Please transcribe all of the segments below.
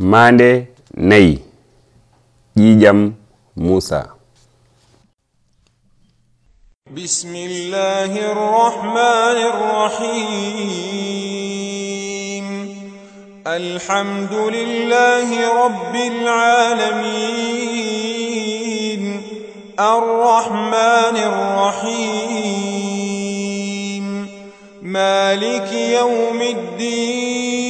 maande nayi ƴiiƴam muusa بسم الله الرحمن الرحيم الحمد لله رب العالمين الرحمن الرحيم مالك يوم الدين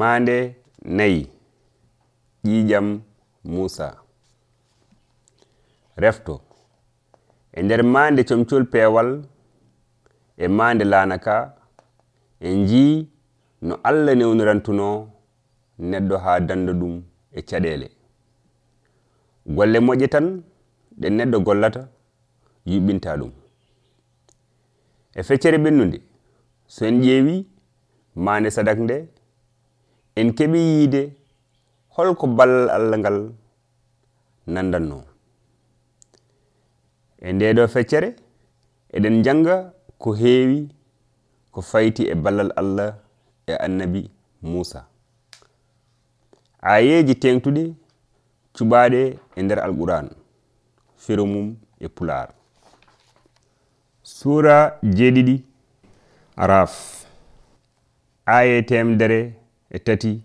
maande nayi ƴiiƴam muusa. Refto e nder maande comcol peewal e maande laanaka en njii no allah newnirantuno neɗɗo haa danda ɗum e caɗeele. Golle moƴƴe tan ɗe neɗɗo gollata yuɓɓinta ɗum. E feccere ɓennude so en ƴeewi maande sadak nde en keɓi yiide holko ballal allah ngal nandanno. E ndeɗo feccere eɗen janga ko heewi ko fayti e ballal allah e annabi musa ayeji tengtuɗi cuɓaɗe e nder alquran fero mum e pular sura jeeɗiɗi araf aye temdere e tati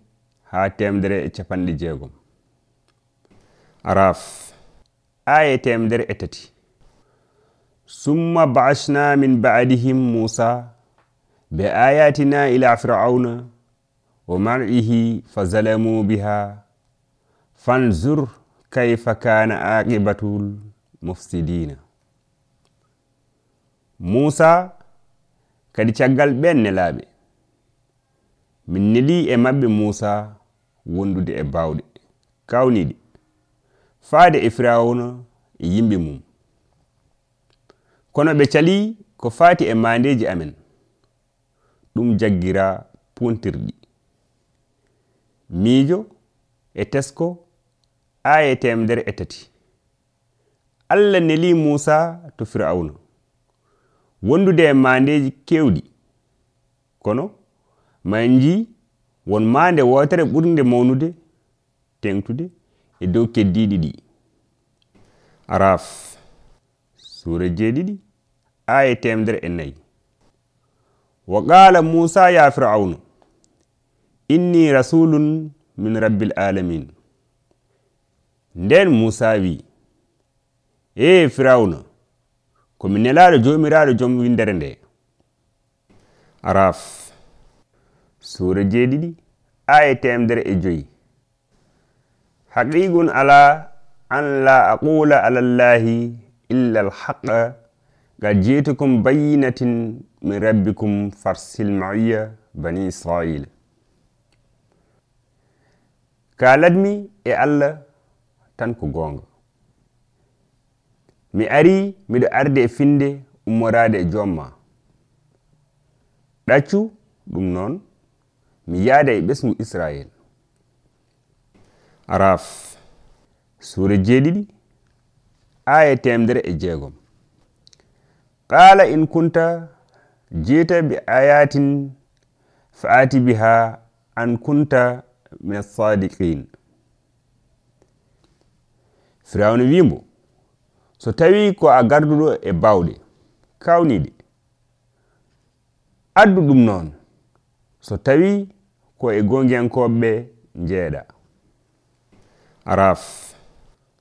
ha temdere e capanɗe jeegom. Araf. Aya e temdere e tati. Summa baasna min baadihim musa be ayatina ila firauna wa marihi fa zalamu biha. Fanzur kayfa kana aqibatul mufsidina. Musa kadi caggal ɓen nelaaɓe. min neli e maɓɓe musa wondude e bawɗe. Kawniɗe faade e firawna e yimɓe mum. Kono ɓe cali ko fati e mandeji amen. Ɗum jaggira puntirɗi miijo e tesko aya e temedere e tati. Allah neli musa to firawna. Wondude e mandeji kewɗi kono min jii won maande wootere ɓurde mawnude tengtude e dow keddiɗi ɗi. Araf sura jeeɗiɗi aya temdere e nayi. Wa qala musa ya firaunu inni rasulun min rabbil alamin nden musa wi e firawna komi nelaɗo jomiraɗo joom windere nde. Araf sura jeeɗiɗi aya temdere e joyi. Haqiqun ala an la aqula ala llahi illa alhaqa qad jitukum bayinatin min rabbikum farsil maiya bani israila kalatmi e allah tan ko goonga. Mi ari miɗo arde e finde ummorade e jomma ɗaccu ɗum noon mi yaada e ɓesgu israel. Araf suura jeeɗiɗi aya temdere e jeegom. Qala in kunta jeeta bi ayatin fa ati biha an kunta min assadiqin firawna wimbo so tawi ko a garduɗo e bawɗe kawniɗe addu ɗum noon. so tawi ko e gongiyankoɓeɓe jeeɗa araf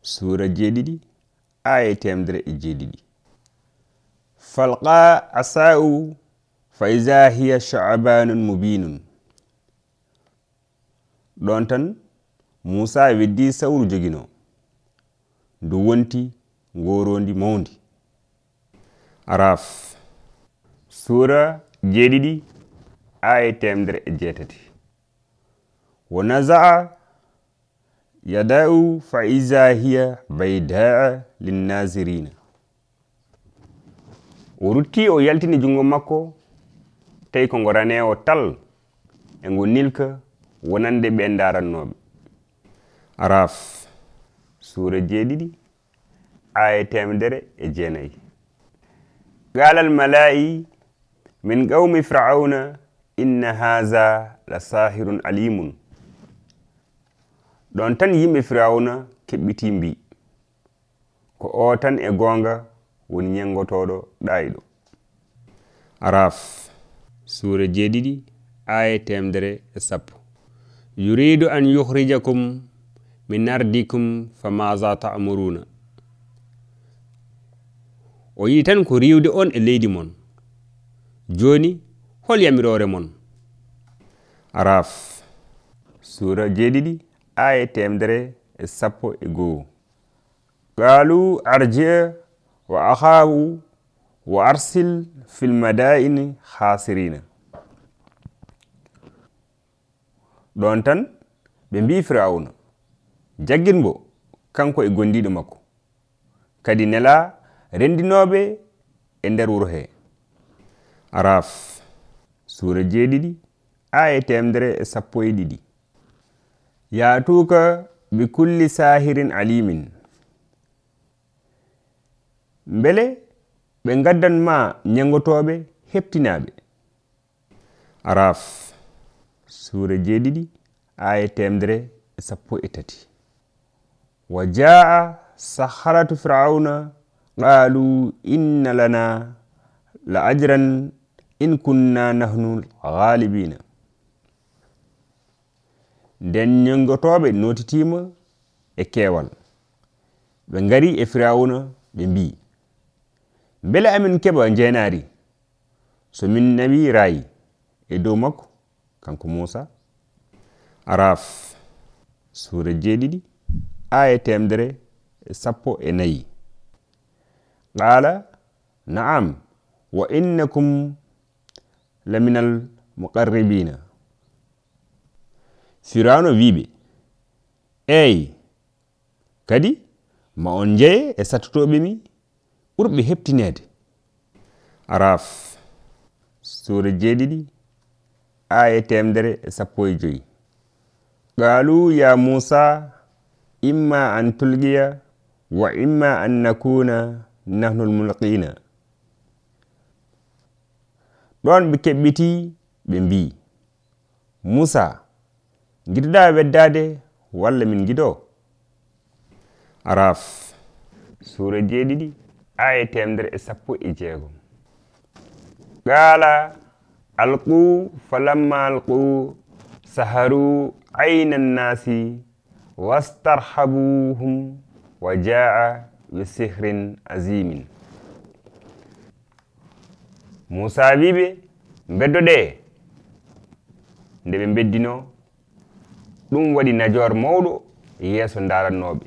sura jeeɗiɗi aya temdere e jeeɗiɗi. Falqa asa'u fa iza hiya chabanun mubinun ɗon tan musa weddi sawru jogino ndu wonti ngorondi mawdi araf sura jeeɗiɗi aya temdere e jeetati. Wo nasaa yada'u fa iza hiya bayda'a linnasirina. O rutti o yaltini junngo makko tawi ko ngo ranewo tal e ngo nilka wonande ɓe darannoɓe araf suura jeeɗiɗi aya temedere e jeenayi. Qala almala'i min qawmi fir'auna inna haha la sahirun alimun. Ɗon tan yimɓe firawna keɓɓiti mbi ko o tan e gonga woni ñangotoɗo ɗayiɗo. Araf suura jeeɗiɗi aya temdere e sappo. Yuridu an yuhrijakum min ardikum fa maza ta'muruna. O yi tan ko riwde on e leydi mon. Joni hol yamirore mon. Araf sura jeeɗiɗi aya temdere e sappo e goo. Qalu arje wa ahahu wa arsil fil madaini hasirina ɗon tan ɓe mbi firawuna jagginbo kanko e gondiɗo makko. Kadi nela rendinoɓe e nder wuro he. Araf sura jeeɗiɗi aya temdere e sappo e ɗiɗi. Yatuka bi kulli sahirin alimin mbele ɓe gaddan ma ñangotoɓe heftinaɓe araf sura jeeɗiɗi aya temdere e sappo e tati. Wa jaa saharatu firauna qalu inna lana la ajran in kunna nahnu galibina nden ñongotoɓe notitima e kewal. Ɓe gari e firawuna ɓe mbi. Bele amin keɓa jeenari so min nawi rayi e dow makko kanko moussa araf suura jeeɗiɗi aya temdere e sappo e nayi. Qala naam wa innakum laminal muqarribina. Firano wiɓe eyi kadi ma on jeye e sattotoɓe mi? Ɓurɓe heptinede araf suura jeeɗiɗi aya temdere e sappo e joyi. Qalu ya musa imma an tulgiya wa imma an nakuna nahnu lmulqina ɗon ɓe keɓɓiti ɓe mbi. Musa giɗoɗa weddade walla min giɗo araf suura jeeɗiɗi aya temdere e sappo e jeegom qaala alqu falamma alqu saharu ayna annasi wastarhabuhum wa jaa bi sihrin azimin musa wiɓe beddoɗe nde ɓe beddino ɗum waɗi najor mawɗo yeeso darannoɓe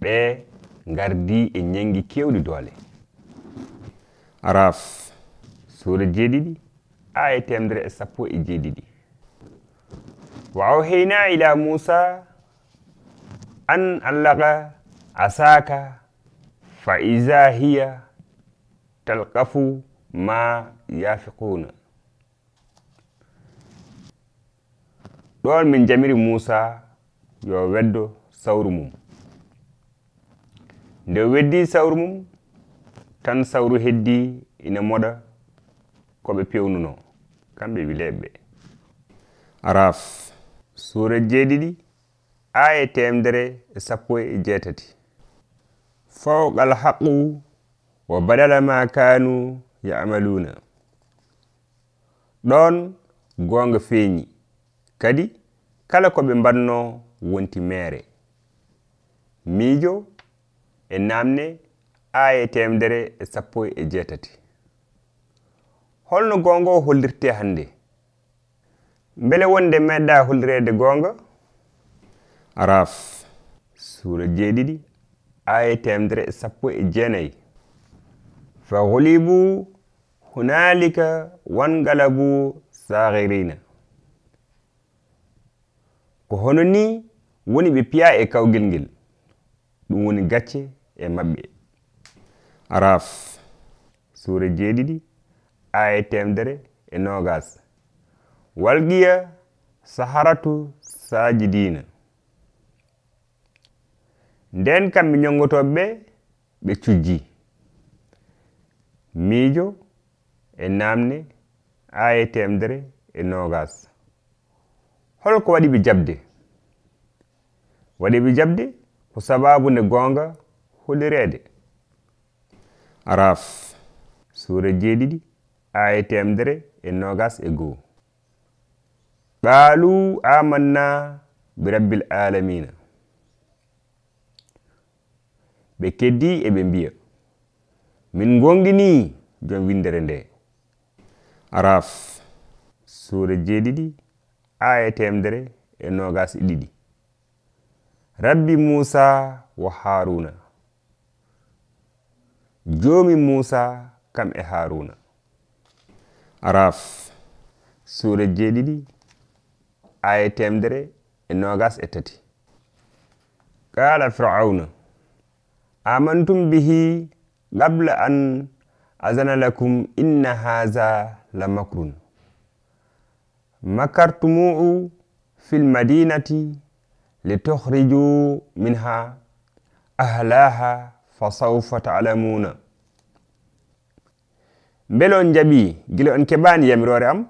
ɓe gardi e ñangi kewɗi doole. Araf. Suura jeeɗiɗi aya temdere e sappo e jeeɗiɗi. Wa awheyna ila musa an allaka asaka fa iza hiya talkafu ma yafiquna. Ɗon min jamiri musa yo weddo sawru mum. Nde weddi sawru mum tan sawru heddi ina moɗa koɓe pewnuno. Kamɓe wileɓeɓe araf. Suura jeeɗiɗi aya temdere e sappo e jeetati. Fawqal haqu wa badala ma kanu yamaluna. Ɗon gonga feeñi. Kadi kala ko ɓe mbanno wonti meere. Miijo e namne aya temdere e sappo e jeetati. Holno gonga o hollirte hannde? Mbele wonde meɗɗa hollirede gonga araf suura jeeɗiɗi aya temdere e sappo e jeenayi. fa hulibu hunalika wangalabu sahirina ko hono ni woni ɓe piya e kawgel ngel ɗum woni gacce e maɓɓe. Araf suura jeeɗiɗi aya temdere e nogas. Walgiya saharatu sajidina. Nden kamɓe ñongotoɓe ɓe ɓe cujji. miijo e naamne haa temdere e noogas holko waɗi ɓe jabde waɗi ɓe jabde ko sababu nde goonga holireede araf suura jeeɗiɗi aya temdere e nogas e goo. Qaalu amanna bi rabbil alamina ɓe keddi eɓe mbiya. min gonɗini jom windere nde. Araf suura jeeɗiɗi aya temdere e nogas e, e ɗiɗi. Rabbi musa wo haruna joomi musa kam e haruna araf suura jeeɗiɗi aya temdere e nogas e, e tati. Qala firauna amantum bihi qable an azana lakum inna إن la makrun. Makartumuu fil madinati لتخرجوا minha ahlaha فسوف talamuna mbele on jaɓi gila on keɓani yamirore am?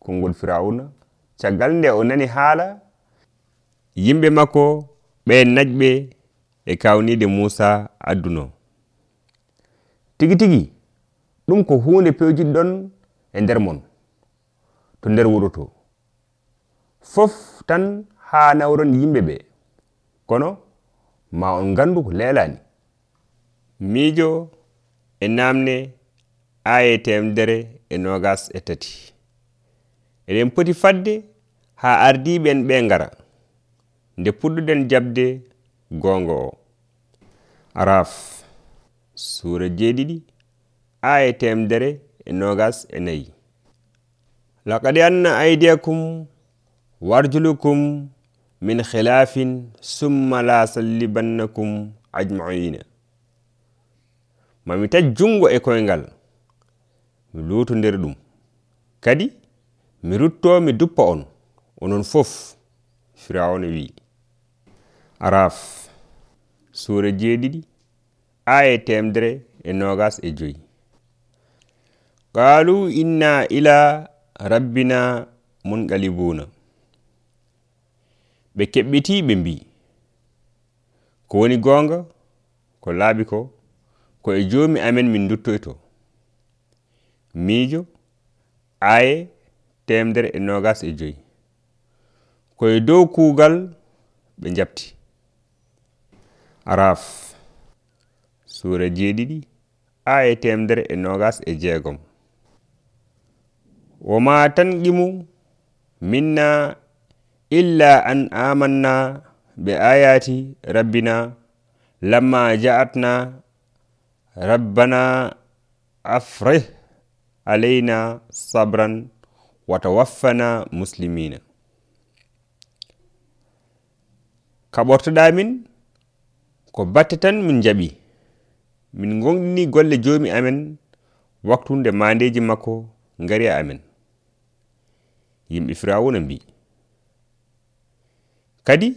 Konngol firawuna caggal nde o nani haala? Yimɓe makko ɓe najɓe e kawnide musa adduno. tigi tigi ɗum ko hunde pewjiɗɗon e nder mon. To nder wuro to fof tan haa nawron yimɓe ɓe kono ma on nganndu ko leelani. Miijo e namne aye temdere e nogas e tati. Eɗen poti fadde haa ardiɓen ɓe ngara nde puɗɗuɗen jabde gonga o. Araf. suura jeeɗiɗi aya temdere e nogas e nayi. Laqad anna aydiyakum warjulukum min khilafin summa la sallibannakum ajmaina mami taj jungo e koyngal mi luutondira ɗum. Kadi mi rutto mi duppa on onon fof firawna wi araf suura jeeɗiɗi aya e temdere e nogas e joyi. Qalu inna ila rabbina munqalibuna. Ɓe keɓɓiti ɓe mbi. Ko woni gonga ko laaɓi ko ko e jomi amen min duttoyto miijo aye temdere e nogas e joyi. Koye dow kuugal ɓe jabti araf. Suura jeeɗiɗi aya temdere e nogas e jeegom. Woma tan qimu minna illa an amanna be ayati rabbina lamma ja'atna rabbana afrih alayna sabran wa tawaffana muslimina. Ka ɓortoɗamin ko batte tan min jaɓi min gonɗini golle joomi amen waktunde mandeji makko gaari e amen. Yimɓe firawuna mbi. Kadi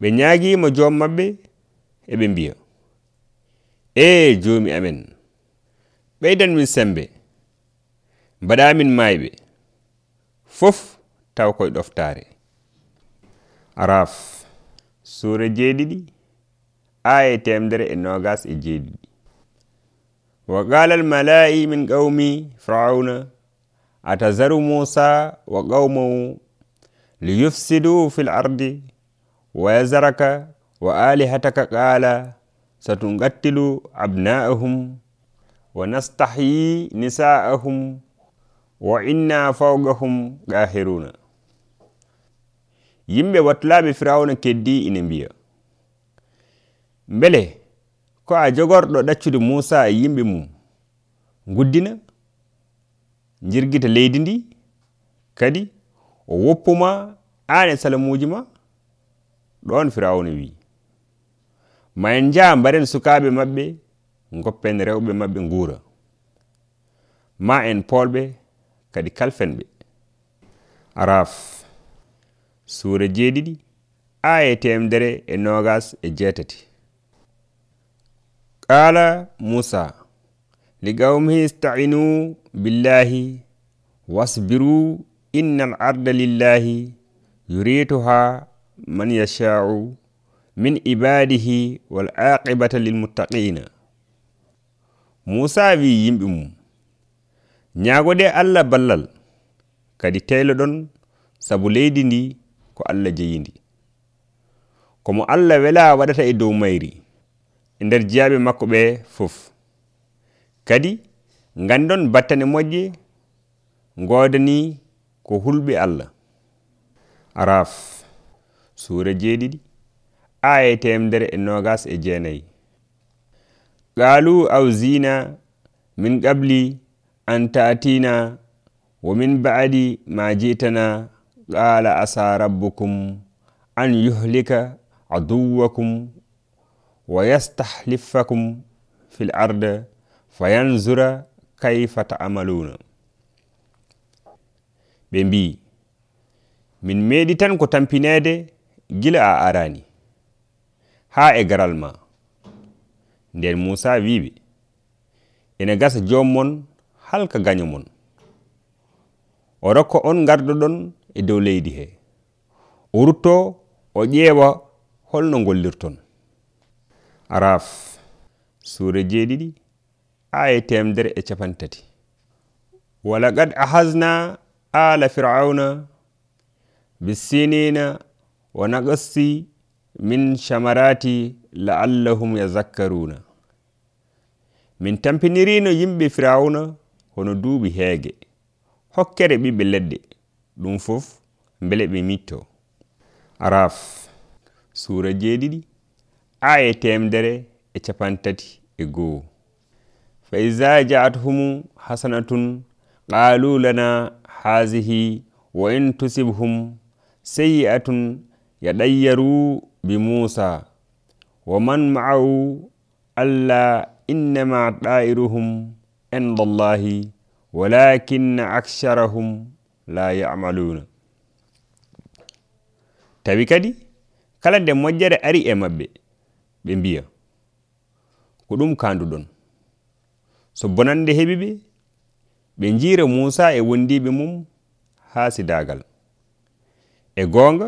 ɓe ñaaguima joom maɓɓe eɓe mbiya. E joomi amen ɓeydan min sembe mbaɗamin maayɓe. Fof taw koye ɗoftare araf suura jeeɗiɗi. Aya temdere e nogas e jeeɗiɗi wa qala almalai min qawmi firauna atazaru musa wa qawmahu liyufsidu fi l ardi wa yazaraka wa alihataka qala satungattilu abna'ahum wa nastahyi nisa'ahum wa inna fawqahum qahiruna yimɓe wattulaɓe firawna keddi ina mbiya mbele ko a jogorɗo ɗaccude musa e yimɓe mum guddina jirgita leydi ndi kadi o woppuma an e salamuji ma ɗon firawna wi. Ma en jaa mbaren sukaɓe maɓɓe goppen rewɓe maɓɓe nguura. Ma en polɓe kadi kalfenɓe. Araf suura jeeɗiɗi aya temdere e nogas e jeetati. قال موسى لقومه استعينوا بالله واصبروا إن الأرض لله يريتها من يشاء من عباده والعاقبة للمتقين musa wi yimɓe mum ñaagode allah ballal kadi teyloɗon sabu leydi ndi ko allah jeyindi komo allah wela waɗata e dow mayri e nder jeyaɓe makko ɓe fof. Kadi gandon battane moƴƴe godani ko hulɓe allah. Araf suura jeeɗiɗi aya temdere e nogas e jeenayi. Qalu ausina min qabli an tatina wa min ba'di ma jitana qala asa rabbukum an yuhlika aduwakum wa yastahlifakum fil arda fayanzura kayfa ta'maluna ɓe mbi min meeɗi tan ko tampinede gila a arani ha e garal ma nden musa wiɓe ene gasa jommon halka gaño mon o rokka on gardoɗon e dow leydi he o rutto o ƴeewa holno gollirton araf suura jeeɗiɗi aya temdere e capantati. Walaqad ahasna ala firauna bisinina wa naqasi min shamarati laallahum yazakkaruna min tampinirino yimɓe firawna hono duuɓi heege. Hokkere ɓiɓɓe leɗɗe ɗum fof bele ɓe mitto araf suura jeeɗiɗi aya temdere e capantati e goo. Fa iza jaathumu hasanatun qalu lana hazihi wa in tusibhum seyi'atun yaɗayyaru bi musa wa man ma'ahu alla innama ɗa'iruhum indallahi walakinna aksarahum la yamaluna tawi kadi kala nde moƴƴere ari e maɓɓe ɓe mbiya. Ko ɗum kanduɗon so bonande heɓi ɓe ɓe jiira musa e wondiɓe mum haa sidagal e goonga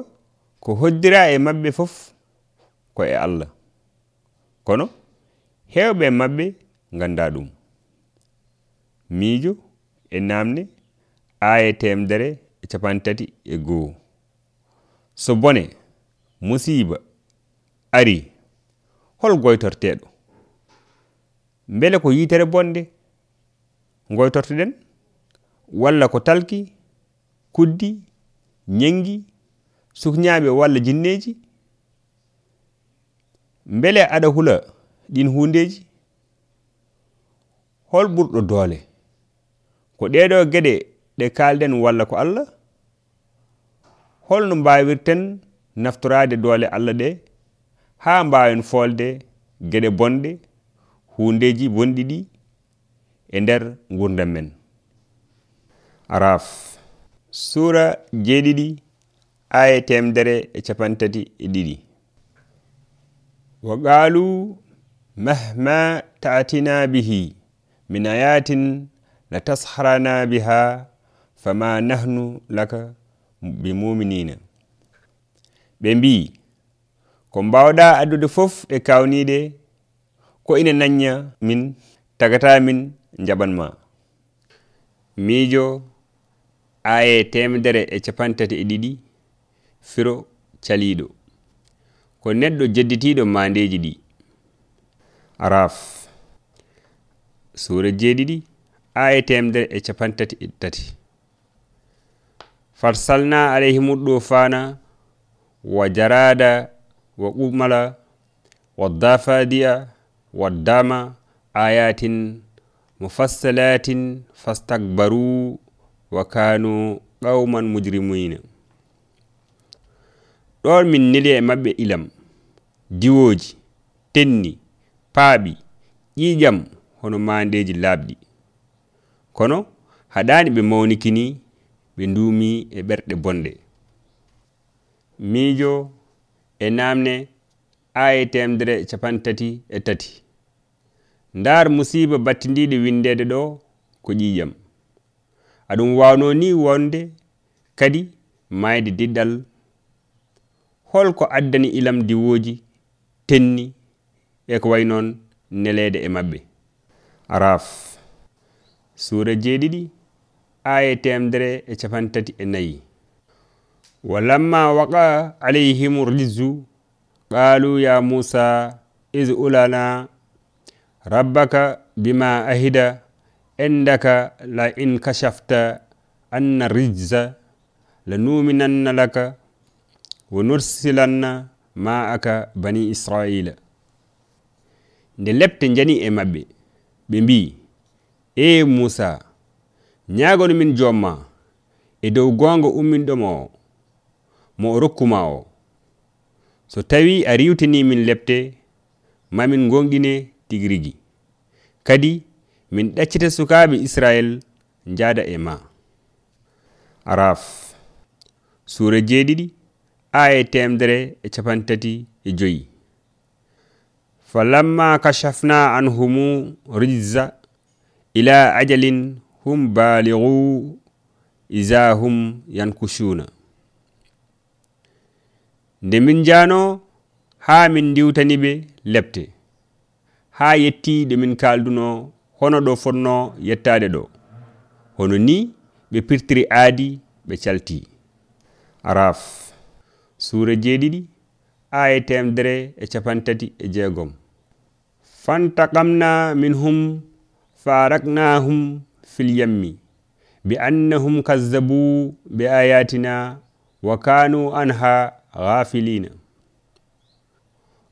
ko hoddira e maɓɓe fof ko e allah. Kono hewɓe e maɓɓe ganda ɗum. Miijo e namde aya temdere e capantati e goo. So bone musiba ari hol goytorteɗo. Beele ko yitere bonde goytortoɗen walla ko talki kuddi ñengi sukñaɓe walla jinneji beele aɗa hula ɗin hundeji hol ɓurɗo doole. Ko ɗeɗo geɗe ɗe kalɗen walla ko Allah holno mbawirten naftorade doole Allah ɗe ha mbawen folde geɗe bonɗe hundeji bonɗi ɗi e nder gurdam men. Araf. Sura jeeɗiɗi aya temdere e capantati e ɗiɗi. Wa qalu mahma tatina bihi min ayatin la tasharana biha fama nahnu laka bi muminina. Ɓe mbi ko mbawɗa addude fof e kawniɗe ko ina nanña min tagata min jaɓanma miijo aye temedere e capantati e ɗiɗi firo caliɗo ko neɗɗo jedditiɗo mandeji ɗi. Araf suura jeeɗiɗi aya temedere e capantati e tati. Farsalna alayhimul ɗofana wa jarada wa qumala wa dafadiya wa dama ayatin mufassalatin fastakbaru wa kanu qawman mujrimina ɗon min neli e maɓɓe ilam diwoji tenni paaɓi ƴiƴam hono mandeji laaɓɗi kono haɗani ɓe mawnikini ɓe ndumi e ɓerɗe bonɗe. Miijo e namne aya temdere capan tati e tati. Ndar musiba battidiɗo windede ɗo ko ƴiƴam aɗum wawno ni wonde kadi mayde diɗɗal holko addani ilam diwoji tenni e ko way noon nelede e mabɓe araf suura jeeɗiɗi aya temdere e capantati e nayyi walamma waqa alayhim rijzu qalu ya musa is ulana rabbaka bima ahida indaka la in kashafta anna rijza lanuminanna laka wa nursilanna ma'aka bani israila. Nde lebte jani e maɓɓe ɓe mbi e musa ñagono min jomma e dow gonga umminɗomo o mo o rokkuma o. So tawi a riwtinimin lepte mamin gonɗine tigi rigui kadi min ɗaccita sukaɓe israel jada e ma. Araf. Suura jeeɗiɗi aya temdere e capantati e joyi. Falamma kashafna anhumu rijza ila ajalin hum baligu iza hum yankushuna. nde min jaano haa min diwtani ɓe lebte haa yetti ɗe min kaalduno hono ɗo fonno yettade ɗo. Hono ni ɓe pirtiri aadi ɓe calti. Araf suura jeeɗiɗi aya temdere e capantati e jeegom. Fantaqamna minhum faraknahum fil yammi. Bi annahum kazzabu bi ayatina wa kanu anha ghafilina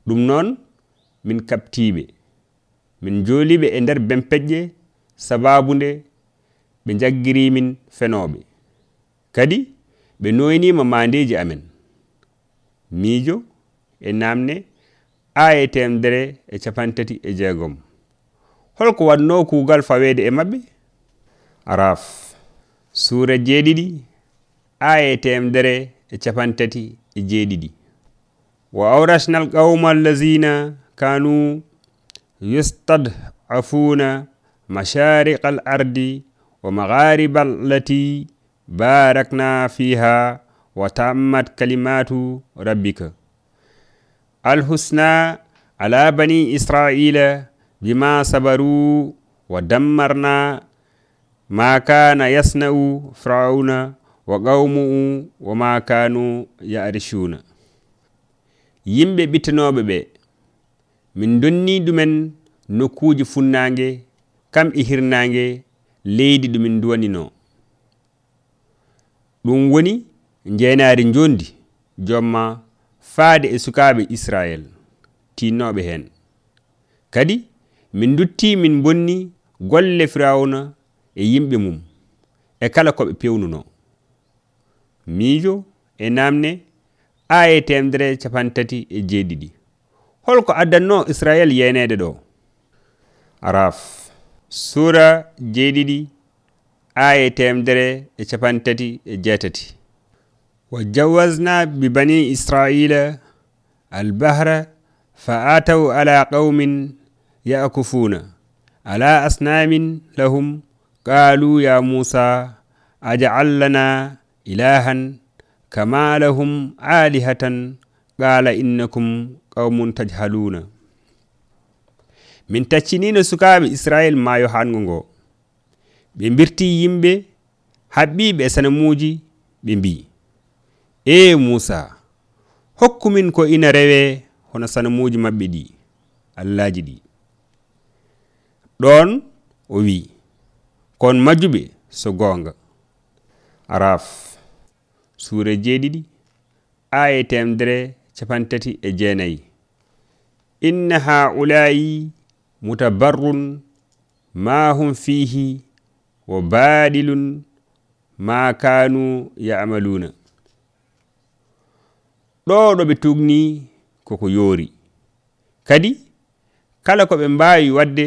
ɗum noon min kaptiɓe min jooliɓe e nder bempeƴƴe sababude ɓe jaggirimin fenoɓe kadi ɓe noynima mandeji amen. Miijo e namde aya temdere e capantati e jeegom. Holko wanno kuugal fawede e maɓɓe? Araf suura jeeɗiɗi aya temdere e capantati jeedidi wa awrasnal qawma allazina kanu مشارق الأرض ومغارب التي باركنا فيها وتمت كلمات ربك. الحسنى على بني إسرائيل بما صبروا ودمرنا ما كان يصنع فرعون wa qawmu'u wa ma kanu yarishuna. Yimɓe ɓittanoɓe ɓe min donni ɗumen nokkuji funnange kam e hirnange leydi ɗumin duwanino ɗum woni jeenaari jondi jomma faade e sukaɓe israel tinnoɓe hen kadi min dutti min bonni golle firawna e yimɓe mum e kala koɓe pewnuno miijo e namne a temdere capantati e jeeɗiɗi. Holko addanno israel yenede ɗo. Araf. Sura jeeɗiɗi a temdere e capantati e jeetati. Wa jawasna bi bani israila albahra fa ataw ala qaumin yakufuna ala asnamin lahum qalu ya musa ajal ilahan kama lahum alihatan qala innakum qaumun tajhaluna min taccinino sukaɓe israil maayo hango ngo ɓe birti yimɓe haɓɓiɓe sanamuji ɓe mbi e musa hokkumin ko ina rewe hono sanamuji maɓɓe ɗi allaji ɗi ɗon o wi kon majjuɓe so gonga araf suure jeeɗiɗi aya temdere capantati e jeenayi. Inna haulayi mutabarrun ma hum fihi wa baɗilun ma kanu yamaluna ɗo ɗo ɓe tugni koko yoori. Kadi kala ko ɓe mbawi wadde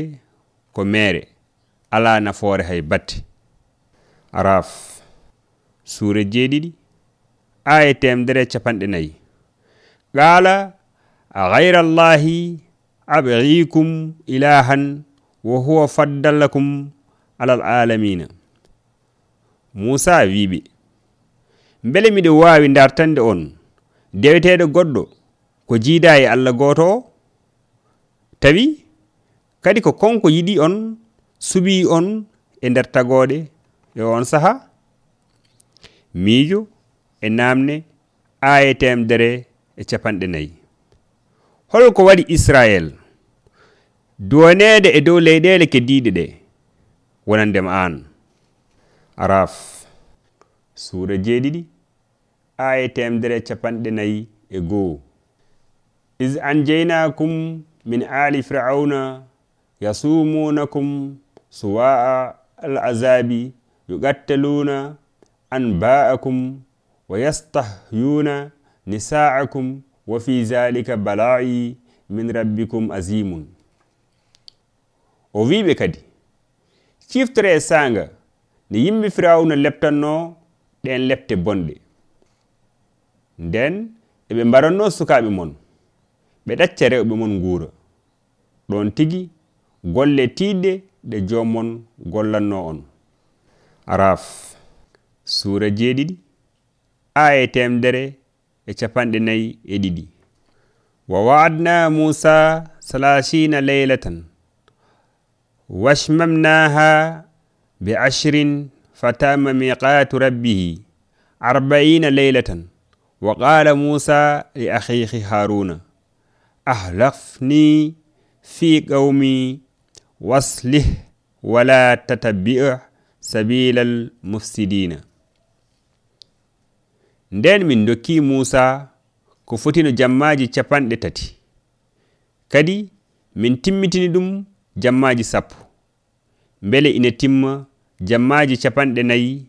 ko mere ala nafoore hay batte. Araf suure jeeɗiɗi aya temedere capanɗe nayi. Qala gayra allahi abgikum ilahan wa huwa faddallakum alal alamina musa wiɓe beele miɗo wawi dartande on deweteɗo goɗɗo ko jiida e allah goto o? Tawi kadi ko konko yiɗi on suɓi on e nder tagoɗe e on saaha miijo e namde aya temedere e capanɗe nayi. Holko waɗi israel duwanede e dow leyɗele keddiɗe ɗe wonandema an araf suura jeeɗiɗi aya temedere e capanɗe nayi e goo. Is anjeynakum min ali firauna yasumunakum suwa'a al azabi yuqattaluna anba'akum wa yastahyuna nisa'akum wa fi zalika bala'i min rabbikum azimun o wiɓe kadi ciftere e sanga nde yimɓe firawna leptanno ɗen lepte bonɗe nden eɓe mbaranno sukaɓe mon ɓe ɗacca rewɓe mon guura ɗon tigi golle tiɗɗe ɗe joomon gollanno on. Araf suura jeeɗiɗi. Aya temdere e capanɗe nayyi e ɗiɗi wa waadna musa salasina leylatan washmamnaha bi ashrin fatama miqatu rabbihi arbaina leylatan wa qala musa li akhihi haruna ahlafni fi qawmi waslih wala tatabi' sabila al mufsidina nden min dokki musa ko fotino jammaji capanɗe tati. Kadi min timmitini ɗum jammaji sappo. Beele ina timma jammaji capanɗe nayi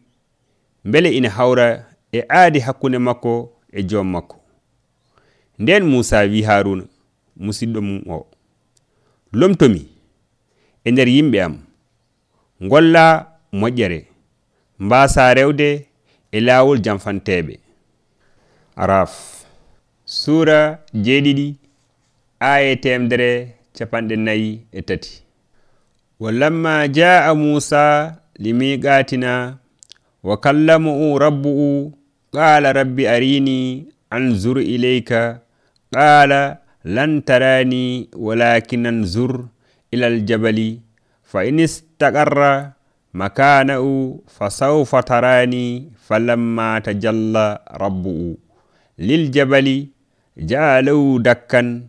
beele ina hawra e aadi hakkunde makko e joom makko. Nden musa wi haruna musidɗo mum o lomtomi e nder yimɓe am golla moƴƴere mbasa rewde e laawol jamfanteɓe. araf. Sura jeeɗiɗi aya temdere capanɗe nayi e tati. Walamma jaa musa limiqatina wa kallamu'u rabbu'u qala rabbi arini anzur ilayka qala lan tarani walakin anzur ila aljabali fa in istaqarra makana'u fa sawfa tarani falamma tajalla rabbu'u. liljabali jaalahu dakkan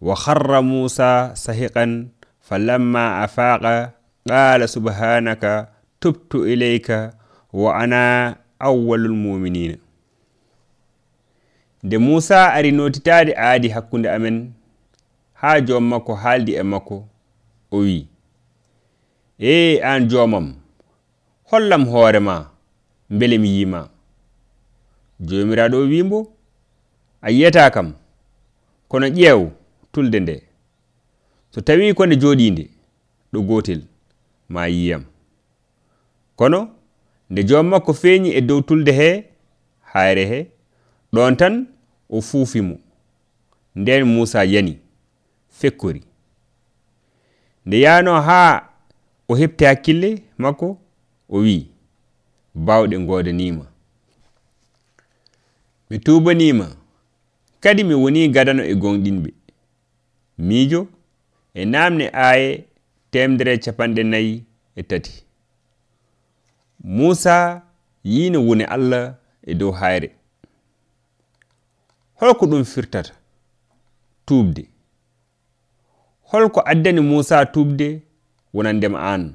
wa kharra musa sahiqan falamma afaqa qala subhanaka tubtu ilayka wa ana awwalul muminina nde musa ari notitade aadi hakkunde amen ha joom makko haaldi e makko o wi. E an joomam hollam hoorema mbele mi yima. Joomiraɗo o wimbo a yiyata kam kono ƴeew tulde nde. So tawi kone jooɗinde ɗo gotel ma yiyam. Kono nde joom makko feeñi e dow tulde he hayre he ɗon tan o fuufimo nden musa yani fekkori. Nde yano haa o hepti hakkille makko o wi bawɗe godanima mi tubanima kadi mi woni gadano e gonɗinɓe miijo e namne aaye temdere capanɗe nayi e tati. Musa yino woni allah e dow hayre holko ɗum firtata tuubde. Holko addani musa tuubde wonandema an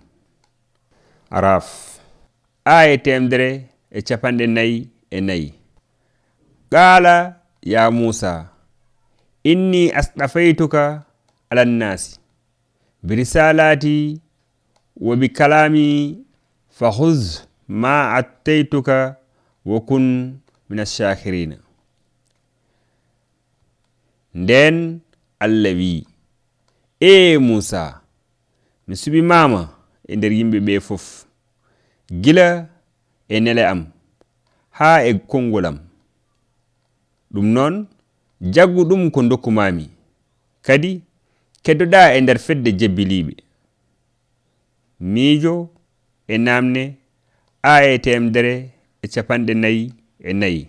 araf aye temdere e capanɗe nayi e nayi. Qala ya musa inni astafaituka ala nnasi birisalati wa bikalami fahuz ma attaituka wa kun min ashakirina nden allah wi e musa mi suɓi mama e nder yimɓe ɓe fof gila e nele am ha e konngol am ɗum noon jaggu ɗum ko dokkumami. Kadi keddoɗa e nder fedde jebbiliɓe miijo e namne a e temedere e capanɗe nayi e nayi.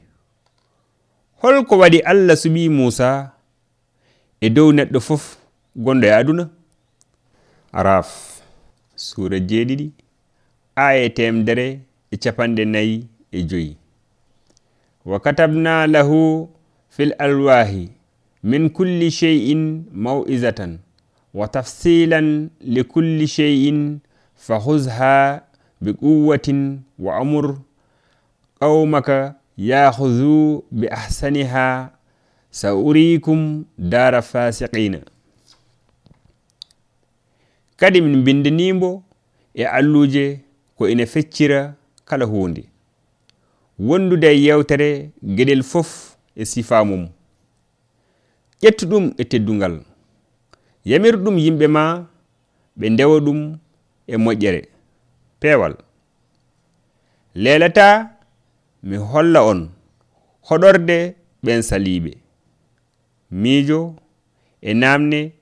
Holko waɗi allah suɓi musa e dow neɗɗo fof gonɗo e aduna? Araf sura jeeɗiɗi aya temdere e capanɗe nayi e joyi. وكتبنا له في الألواح من كل شيء موئزة وتفصيلا لكل شيء فخذها بقوة وأمر. قومك ياخذوا بأحسنها سأريكم دار فاسقين. kadi min bindinimbo e alluje ko ina feccira kala wondude e yewtere gueɗel fof e sifa mum. Ƴettu ɗum e teddungal. Yamir ɗum yimɓe ma ɓe ndewa ɗum e moƴƴere. Peewal. Leelata mi holla on hoɗorde ɓen saliiɓe. Miijo e naamne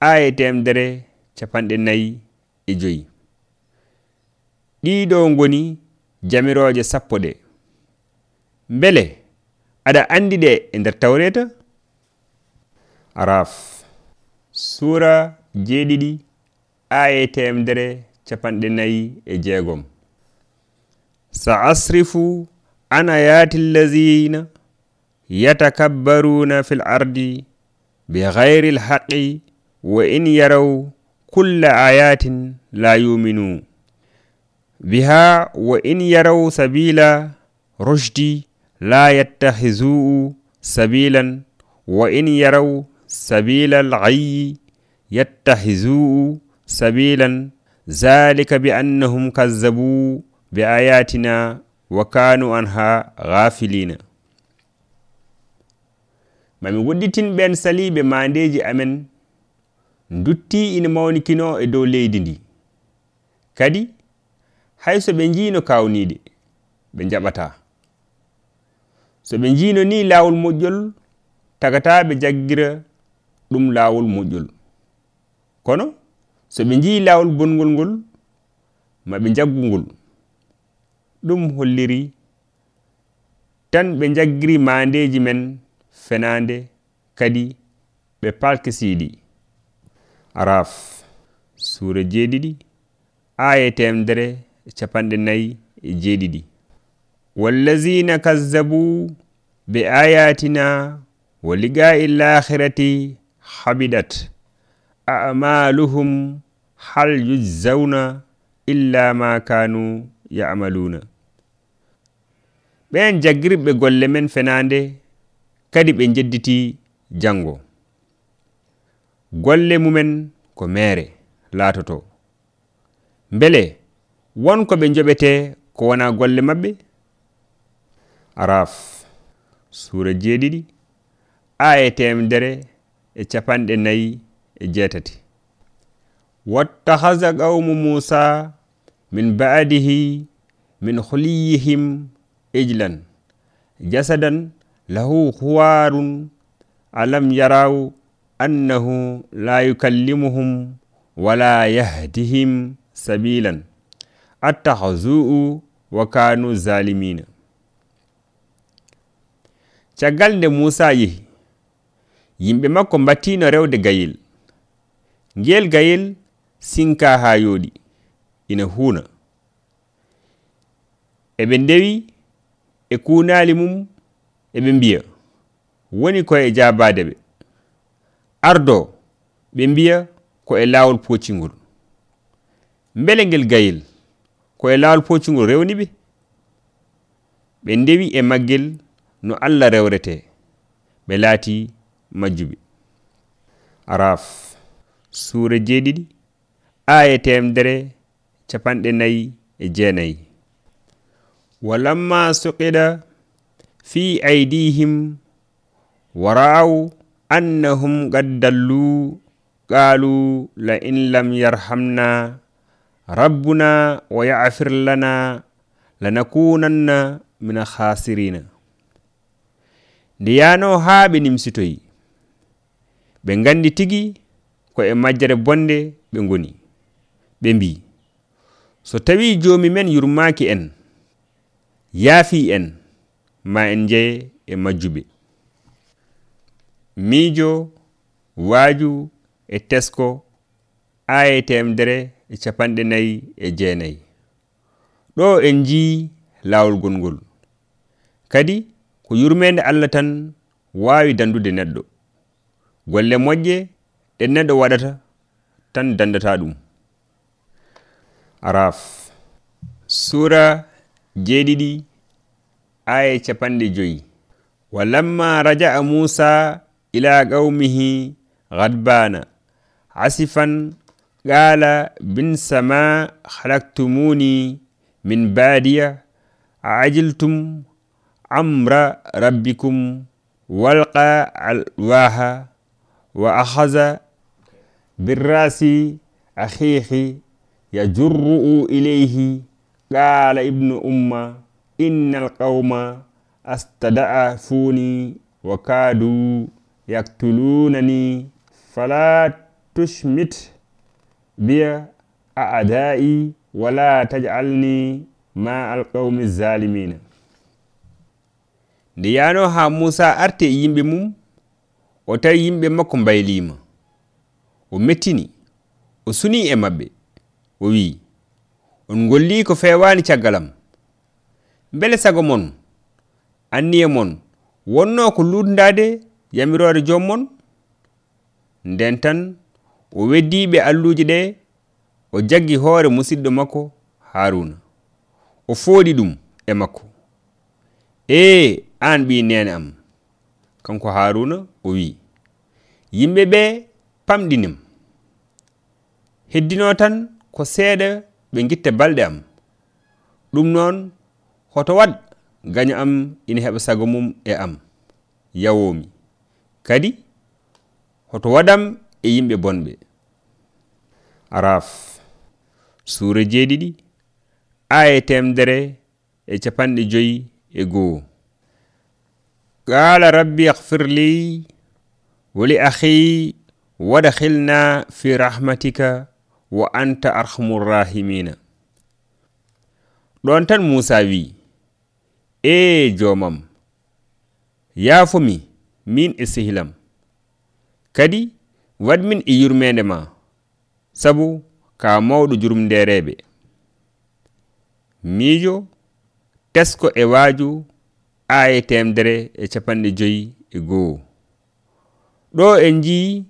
aa temdere capanɗe nayi e joyi. Ɗiɗo ngoni jamirooje sappo ɗe. Beele aɗa andi ɗe e nder tawreta araf sura jeeɗiɗi aya temdere capanɗe nayi e jeegom sa asrifu an ayati llazina yatakabbaruna fi l ardi bigayri lhaqi wa in yaraw kulla ayatin la yuminu biha wa in yaraw sabila rushdi la yattahizu'u sabilan wa in yaraw sabila alghayyi yattahizu'u sabilan zalika bi annahum kazzabu bi ayatina wa kanu anha ghafilina mami wodditin ɓen saliɓe mandeji amen dutti ina mawnikino e dow leydi ndi. Kadi hayso ɓe jiino kawniɗe ɓe jaɓata so ɓe jino ni lawol moƴƴol tagata ɓe jaggira ɗum lawol moƴƴol. Kono? So ɓe njiyi lawol bongol ngol maɓe jaggu ngol. Ɗum holliri tan ɓe jaggiri mandeji men fenande kadi ɓe palkisiɗi araf suura jeeɗiɗi aya temdere capanɗe nayyi e jeeɗiɗi. Wallazina kazzabu be ayatina wa ligai lakhirati habidat a'maluhum hal yujzauna illa ma kanu yamaluna ɓen jaggirɓe golle men fenande kadi ɓe jedditi jango golle mumen ko mere latoto bele wonko ɓe joɓete ko wona golle maɓɓe araf sura jeeɗiɗi aya temdere e capanɗe nayi e jeetati. Wattahaza qawmu musa min ba'dihi min huliyihim ijlan jasadan lahu huwarun alam yaraw annahu la yukallimuhum wala yahdihim sabilan attahzuu wa kanu zalimina caggal nde musa yehi yimɓe makko mbattino rewde gayel. Ngel gayel sinka ha yooɗi ina huuna. Eɓe ndewi e kunali mum eɓe mbiya. Woni koye jabade ɓe. Ardo ɓe mbiya ko e lawol pocingol beele ngel gayel ko e lawol pocingol rewni ɓe? Ɓe ndewi e maggel no allah rewrete ɓe laati majjuɓe. Araf suura jeeɗiɗi aya temdere capanɗe nayi e jeenayi. Walamma suqida fi aydihim wa ra'aw annahum qad dallu qalu la in lam yarhamna rabbuna wa ya'fir lana lanakunanna min khasirina nde yano haa ɓe nimsitoyi. Ɓe gandi tigi ko e majjere bonde ɓe goni ɓe mbi so tawi jomi men yurmaki en yaafi en ma en jeye e majjuɓe miijo waaju e tesko aya temdere e capanɗe nayi e jeenayi. Ɗo en jii laawol gongol kadi ko yurmede allah tan wawi dandude neɗɗo. Golle moƴƴe ɗe neɗɗo waɗata tan dandata ɗum. Araf. Sura jeeɗiɗi aya capanɗe joyi. Walamma raja'a musa ila qawmihi gadbana asifan qala binsama halaktumuni min badiya a ajiltum أمر ربكم وألقى الواح وأخذ بالرأس أخيه يجرؤ إليه. قال ابن أم إن القوم استضعفوني وكادوا يقتلونني فلا تشمت بي أعدائي ولا تجعلني مع القوم الظالمين. nde yano ha musa arte e yimɓe mum o tawi yimɓe makko mbaylima. O mettini o suni e maɓɓe o wi on golli ko fewani caggalam beele sago mon anniye mon wonno ko lutdade yamirore jommon nden tan o weddiɓe alluji ɗe o jaggi hoore musidɗo makko haruna. O fooɗi ɗum e makko. Ee an ɓi nene am. Kanko haruna o wi yimɓe ɓe pamɗinim. Heddino tan ko seeɗa ɓe guitta balɗe am. Ɗum noon hoto wat gaño am ina heɓa sago mum e am. Yawomi kadi hoto waɗam e yimɓe bonɓe. Araf suura jeeɗiɗi aya temdere e capanɗe joyi e goho قال ربي اغفر لي ولأخي ودخلنا في رحمتك وأنت أرحم الراحمين. دونتان موسى بي إيه جومم؟ يا فمي من السهلم كدي ود من إيرمين ما سبو كا مود جرم ديريبي. ميجو تسكو إواجو aaye temdere e capanɗe joyi e goo ɗo en jii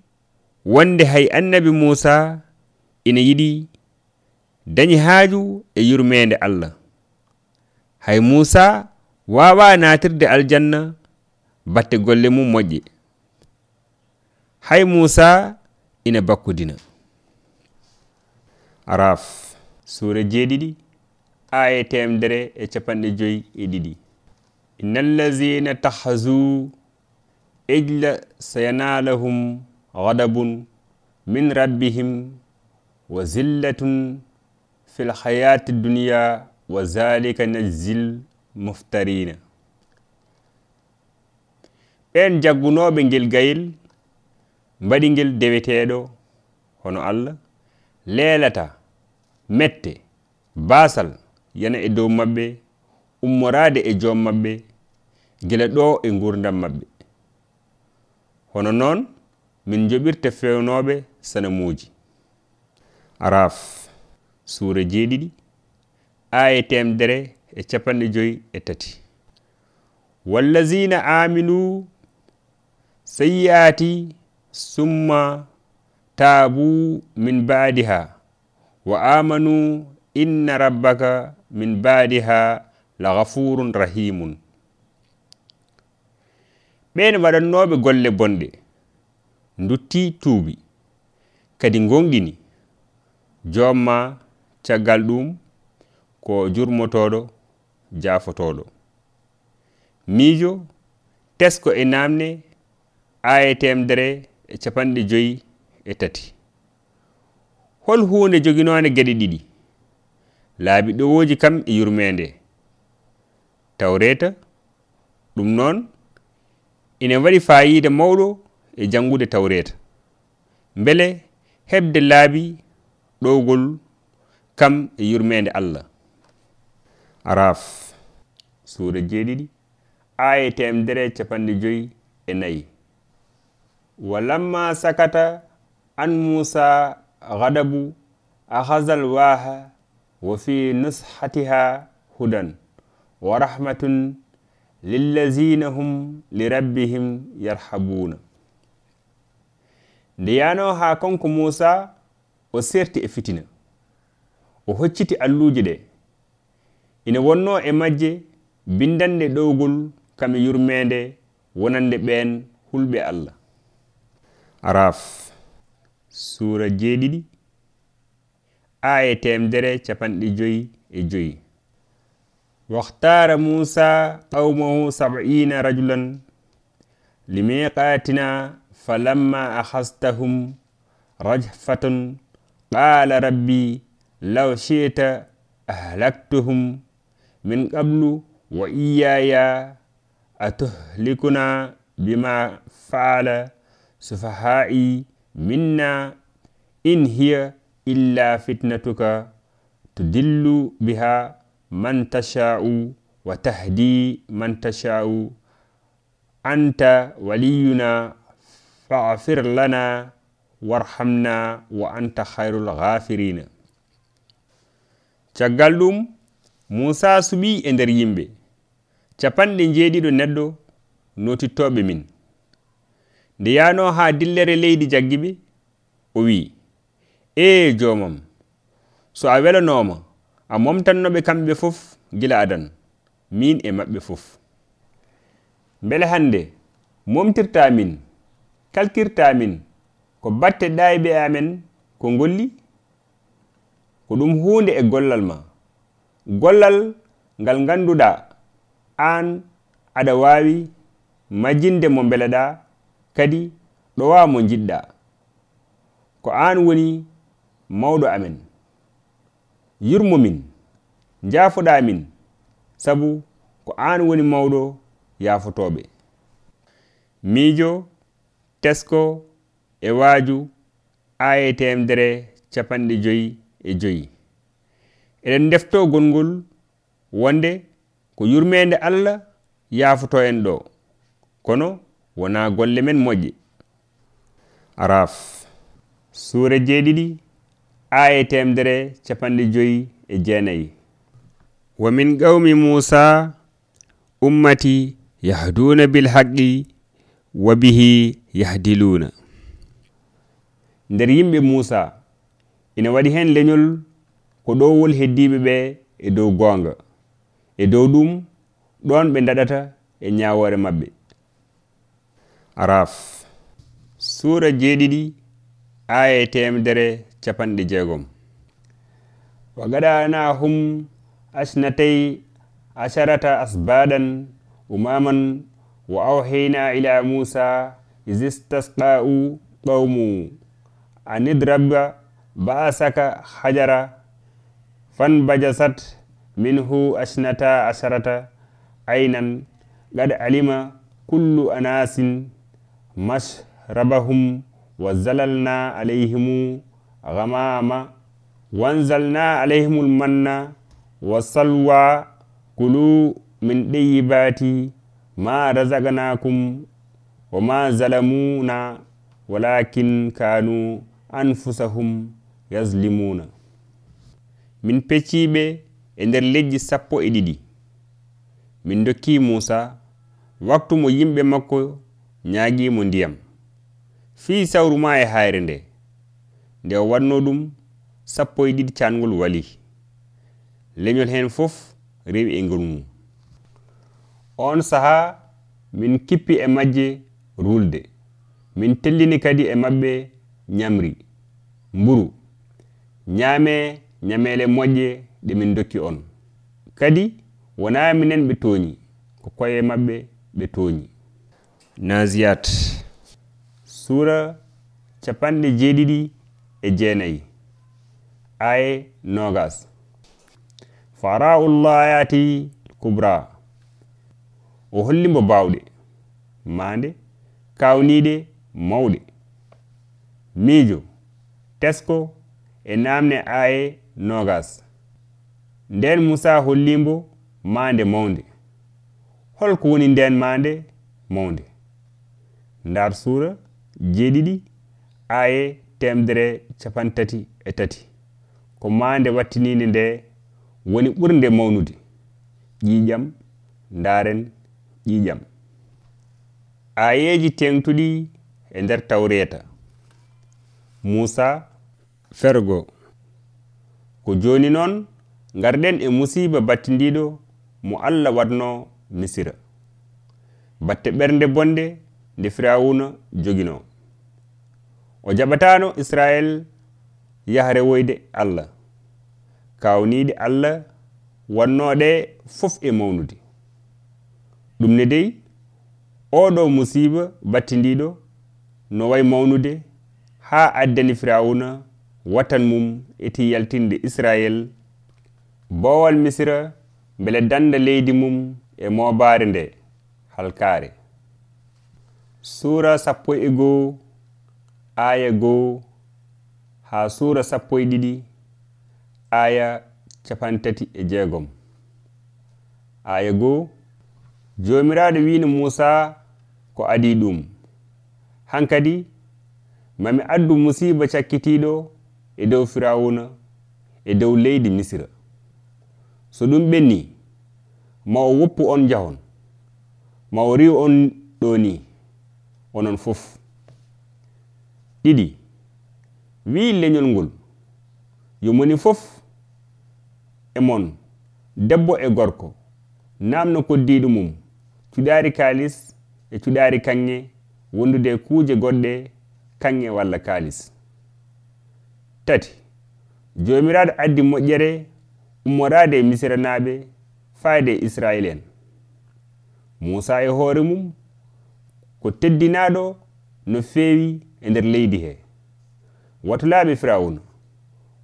wonde hay annabi musa ina yiɗi dañi haaju e yurmede allah. Hay musa wawa natirde aljanna batte golle mum moƴƴe. Hay musa ina bakkudina. Araf suura jeeɗiɗi aya temdere e capanɗe joyi e ɗiɗi. innal lazina taxazu ijla sayanaalahum gadabun min rabbihim wa zillatun fi lxayaati dunia wa zalika najzil muftarina ɓen jaggunoɓe ngel gayil mbaɗi ngel deweteɗo hono allah leelata mette baasal yana e dow maɓɓe ummorade e joom maɓɓe gila ɗo e gurdam maɓɓe hono noon min joɓirta fewnoɓe sanamuji araf suura jeeɗiɗi aya temdere e capanɗe joyi e tati. Wallazina aminu sayyi'ati summa taabu min baadiha wa amanu inna rabbaka min baadiha la gafurun rahimun ɓen waɗannoɓe golle bonɗe dutti tuubi. Kadi gonɗini jomma caggal ɗum ko jurmotoɗo jafotoɗo miijo tesko e namne aya temdere e capanɗe joyi e tati. Hol hunde joguinode gueɗe ɗiɗi. Laabi ɗowoji kam e yurmede tawreta ɗum noon ina waɗi fayida mawɗo e janngude tawreta beele heɓde laabi ɗowgol kam e yurmede allah. Araf suura jeeɗiɗi aya temdere capanɗe joyi e nayi. Walamma sakata an musa gadabu ahazal waha wa fi nushatiha hudan wa rahmatun lillazina hum li rabbihim yarhabuna nde yano ha kanko musa o serti e fitina o hocciti alluje ɗe. Ina wonno e majje bindande ɗowgol kame yurmede wonande ɓen hulɓe allah. Araf sura jeeɗiɗi aya temdere capanɗe joyi e joyi. واختار موسى قومه سبعين رجلا لميقاتنا فلما أخذتهم رجفة قال ربي لو شئت أهلكتهم من قبل وإياي أتهلكنا بما فعل سفهائي منا إن هي إلا فتنتك تدل بها man tasha'u wa tahdi man tasha'u. Anta waliyuna faghfir lana warhamna wa anta khairul ghafirina. Caggal ɗum musa suɓi e nder yimɓe. Capanɗe jeeɗiɗo neɗɗo notittoɓe min. Nde yano ha dillere leydi jaggiɓe o wi e jomam so a welanoma a momtannoɓe kamɓe fof gila adan min e maɓɓe fof. Beele hannde momtirta min kalkirta min ko batte ɗayɓe amen ko golli ko ɗum hunde e gollal ma. Gollal ngal ganduɗa an aɗa wawi majjinde mo beleɗa kadi ɗowa mo jiɗɗa ko an woni mawɗo amen. yurmo min jaafoɗa min sabu ko an woni mawɗo yaafotoɓe miijo tesko e waaju aye temedere capanɗe joyi e joyi. Eɗen defto gongol wonde ko yurmede allah yaafoto en ɗo. Kono wona golle men moƴƴe. Araf. Suure jeeɗiɗi. aya temdere capanɗe joyi e jeenayi. Wa min qawmi musa ummati yahduna bilhaqqi wa bihi yahdiluna nder yimɓe musa ina waɗi hen leñol ko ɗowol heddiɓe ɓe e dow goonga. E dow ɗum ɗon ɓe daɗata e ñawore maɓɓe. Araf. Suura jeeɗiɗi aya temdere capanɗe jeegom wa gaɗanahum asnatay asharata asbadan umaman wa awhayna ila musa is istasqa'u qawmu an idraba ba'asaka hajara fanbajasat minhu asnata asharata aynan alima kullu anasin mashrabahum wa zalalna غماما وانزلنا wa salwa kulu min من ma ما wa ma zalamuna walakin kanu anfusahum yazlimuna. Min pecciɓe e nder leƴƴi sappo e ɗiɗi. Min dokki musa waktu mo yimɓe makko ñaagimo ndiyam. Fii sawru ma e hayre nde. nde o wanno ɗum sappo e ɗiɗi cangol wali. Leñol hen fof rewi e ngol mum. On saha min kippi e majje rulde min tellini kadi e maɓɓe ñamri mburu ñaame ñamele moƴƴe ɗe min dokki on. Kadi wona minen ɓe tooñi ko koye maɓɓe ɓe tooñi. Nasiyat sura capanɗe jeeɗiɗi e jeenayi. Aye nogas fara'ullayati kubra. O hollimbo bawɗe mande kawniɗe mawɗe. Miijo tesko e namne aye nogas nden musa hollimbo mande mawde holko woni nden mande mawde ndar sura jeeɗiɗi aye temdere capantati e tati. Ko ma nde wattininde nde woni ɓurde mawnude. Ƴiiƴam ndaaren ƴiiƴam. Ayeji tengtuɗi e nder tawreta musa fergo. Ko joni noon garɗen e musiba battidiɗo mo allah watno misira. Batte ɓernde bonde nde firawuna jogino o jaɓatano israel yahre woyde allah. Kawniɗe allah wannoɗe fof e mawnude. Ɗum ne dey oɗo musiba battidiɗo no way mawnude ha addani firawuna watan mum eti yaltinde israel bowal misira beele danda leydi mum e mobare nde halkare sura sappo e goo aya goo ha sura sappo e ɗiɗi aya capantati e jeegom. Aya goo jomiraɗo wino musa ko adi ɗum. Hankadi mami addu musiba cakkitiɗo e dow firawuna e dow leydi misira. So ɗum ɓenni ma o woppu on jahon ma o riw on ɗo ni onon fof. ɗiɗi. Wi leñol ngol yo moni fof e mon debbo e gorko. Namno koddiɗo mum cuɗari kalis e cuɗari kanŋe wondude kuuje goɗɗe kanŋe walla kalis. Tati jomiraɗo addi moƴƴere ummorade e misiranaɓe fayde e israil en musa e hoore mum ko teddinaɗo no feewi e nder leydi he. Watulaaɓe firawuna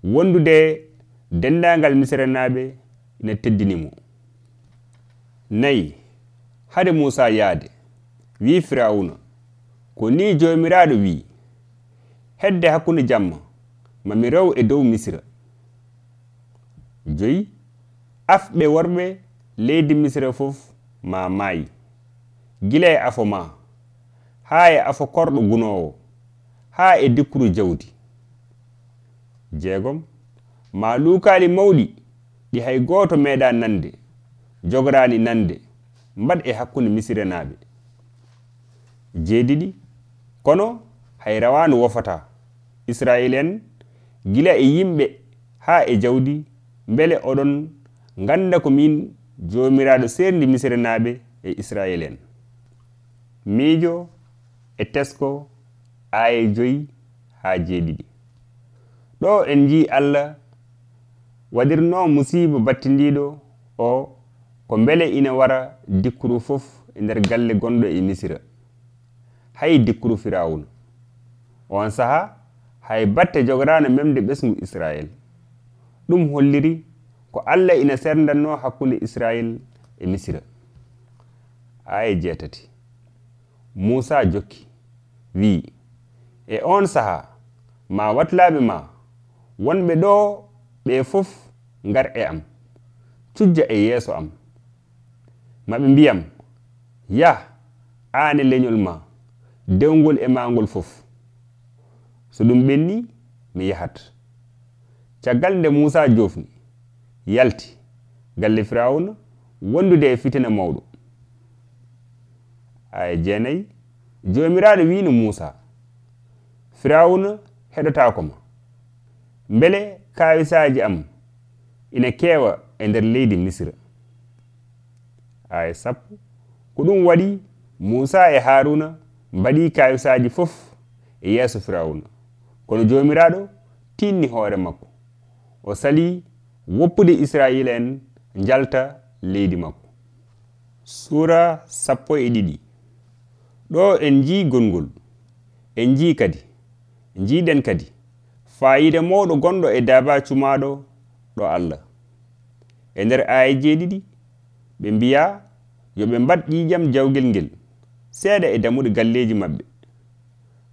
wondude dendagal misirannaaɓe ina teddinimo nayi hade musa yaade wi firawuna ko ni jomiraɗo wi hedde hakkunde jamma mami rew e dow misira. Joyi afɓe worɓe leydi misira fof ma maayi. Gila e afo ma haa e afo korɗo gunowo ha e dikkuru jawdi. Jeegom ma luukaali mawɗi ɗi hay gooto meeɗa nande jogoraani nande mbaɗ e hakkunde misiranaaɓe jeeɗiɗi kono hay rawaandu wofata israil en gila e yimɓe haa e jawdi mbele oɗon ngannda ko min joomiraaɗo seerndi misiranaaɓe e israil en miijo e tesko aya joyi ha jeeɗiɗi ɗo en ji allah waɗirno musiba battindiɗo o ko beele ina wara dikkuru fof e nder galle gonɗo e misira. Hay dikkuru firawuna on saaha hay batte jogorano memde ɓesgu israel. Ɗum holliri ko allah ina serdanno hakkunde israel e misira. Aya jeetati. Musa jokki wi'i e on saha ma watlaɓe ma wonɓe ɗo ɓe fof ngar e am cujja e yeeso am. Maɓe mbiyam yah aane leñol ma dewgol e magol fof. So ɗum ɓenni mi yahat. Caggal nde musa jofni yalti galle firawna wondude e fitina mawɗo. Aya jeenayi jomiraɗo wino moussa firawuna heɗotako ma beele kawisaji am ina keewa e nder leydi misra aya sappo. Ko ɗum waɗi musa e haruna mbaɗi kawisaji fof e yeeso firawuna kono jomiraɗo tinni hoore makko. O sali woppude israila en jalta leydi makko. Sura sappo e ɗiɗi. Ɗo en jii gongol en jii kadi. jiiɗen kadi fayida mawɗo gonɗo e dabacu maɗo ɗo allah. E nder aya jeeɗiɗi ɓe mbiya yo ɓe mbat ƴiƴam jawgel ngel seeɗa e damuɗe galleji maɓɓe.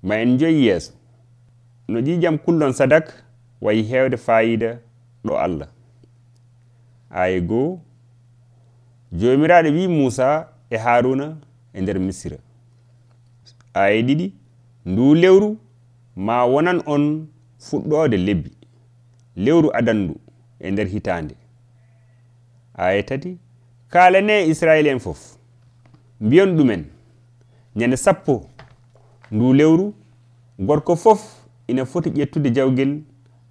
Ma en joyi yeeso no ƴiƴam kullon sadak wayi heewde fayida ɗo allah. Aya goo jomiraɗo wi musa e haruna e nder misira. Aya ɗiɗi ndu lewru ma wonan on fuɗɗode lebbi lewru adandu e nder hitande aya tati kalane israil en fof mbiyon ɗumen ñande sappo ndu lewru gorko fof ina foti ƴettude jawgel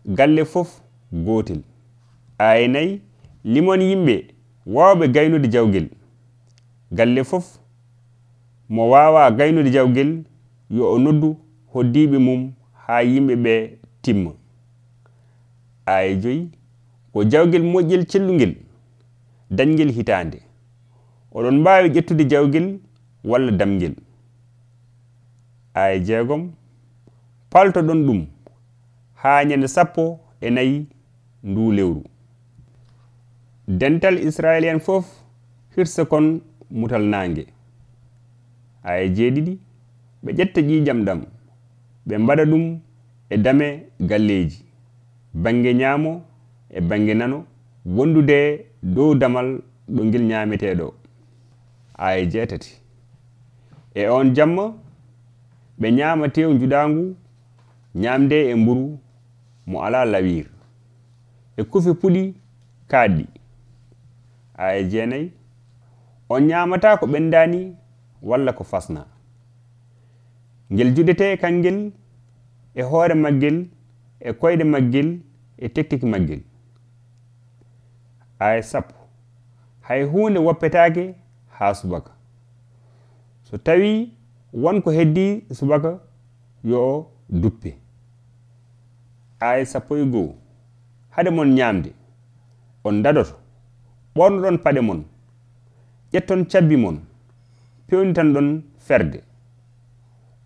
galle fof gotel. Aya nayi limon yimɓe wawɓe gaynude jawgel galle fof mo wawa gaynude jawgel yo o noddu hoddiɓe mum ha yimɓe ɓe timma. Aya joyi ko jawguel moƴƴel cellugel dañguel hitande oɗon mbawi ƴettude jawguel walla damguel aya jeegom paltoɗon ɗum ha ñande sappo e nayi ndu lewru. Dental israilien fof hirsa kon mutal nangue aya jeeɗiɗi ɓe ƴetta ƴiƴam ɗam. ɓe mbaɗa ɗum e dame galleji. Bange ñaamo e bange nano wondude dow damal ɗo ngel ñaameteɗo aye jeetati. E on jamma ɓe ñaama tew juɗangu ñaamde e mburu mo ala lawir e kufi puɗi kaaɗɗi aye jeenayi on ñaamata ko ɓendani walla ko fasna. Ngel juɗete kangel e hoore maggel e koyɗe maggel e tekkiki maggel. Aya sappo. Hay hunde woppetaake haa subaka. So tawi wonko heddi subaka yo duppe. Aya sappo e goo. Hade mon ñaamde on dadoto ɓornoɗon paɗe mon ƴetton cabbi mon pewnitan ɗon ferde.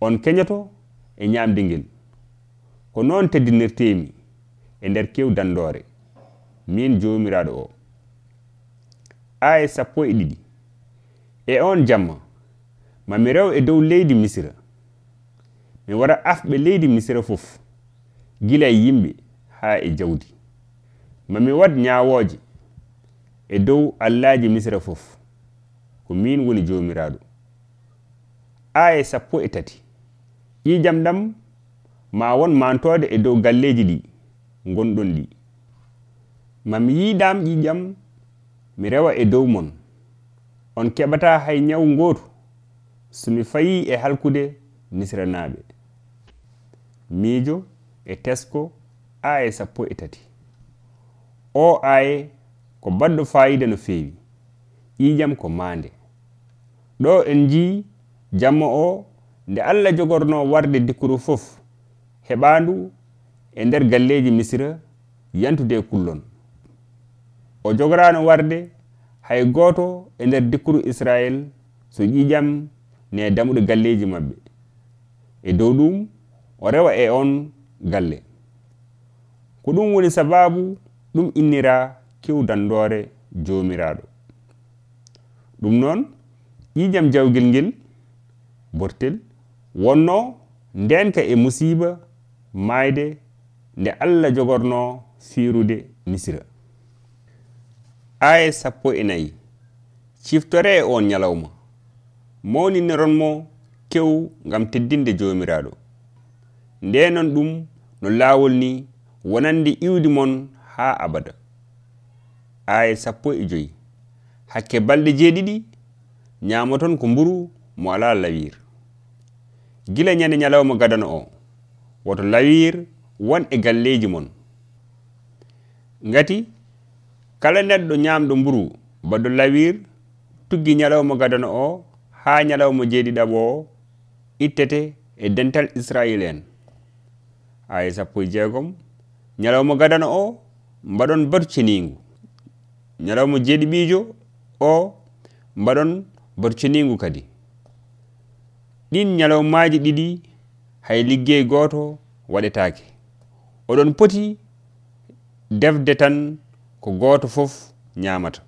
On keñoto e ñaamde ngel. ko noon teddinirtemi e nder kewdandore min jomiraɗo o. Aya sappo e ɗiɗi. E on jamma mami rew e dow leydi misira. Mi wara afɓe leydi misira fof gila e yimɓe haa e jawdi. Mami wad ñaawooje e dow allaji misira fof ko min woni joomiraaɗo. Aya sappo e tati. Ƴiijam ɗam ma won mantode e dow galleji ɗi gonɗon ɗi. Mami yiɗam ƴiƴam mi rewa e dow mon. On keɓata hay ñawu gootu somi fayi e halkude misranaɓe miijo e tesko aaye sappo e tati. O aye ko baɗɗo fayida no feewi ƴiƴam ko maande. Ɗo en jii jamma o nde allah jogorno warde dikkuru fof heɓandu e nder galleji misira yantude kullon. O jogorano warde hay goto e nder dikkuru israel so ƴiƴam ne damuɗe galleji maɓɓe. E dow ɗum o rewa e on galle. Ko ɗum woni sababu ɗum innira kiwdandore jomiraɗo ɗum noon ƴiƴam jawgel ngel bortel wonno ndenka e musiba mayde nde allah jogorno firude misira aya sappo e nayi ciftore e on ñalawma. Mawnineronmo kew ngam teddinde jomiraɗo ndenon ɗum no laawol ni wonande iwdi mon haa abada. Aya sappo e joyi hakke balɗe jeeɗiɗi ñaamaton ko mburu mo ala lawir gila ñande ñalawma gadana o. woto lawir won e galleji mon. Ngati kala neɗɗo ñamɗo mburu baɗɗo lawir tuggi ñalawma gadano o ha ñalawma jeeɗiɗaɓo o ittete e dental israil en aya sappo e jeegom ñalawma gadano o mbaɗon batu cenigu ñalawma jeeɗiɓijo o mbaɗon borconigu kadi. Ɗin ñalawmaji ɗiɗi hay liggey gooto waɗetake. Oɗon poti defde tan ko gooto fof ñamata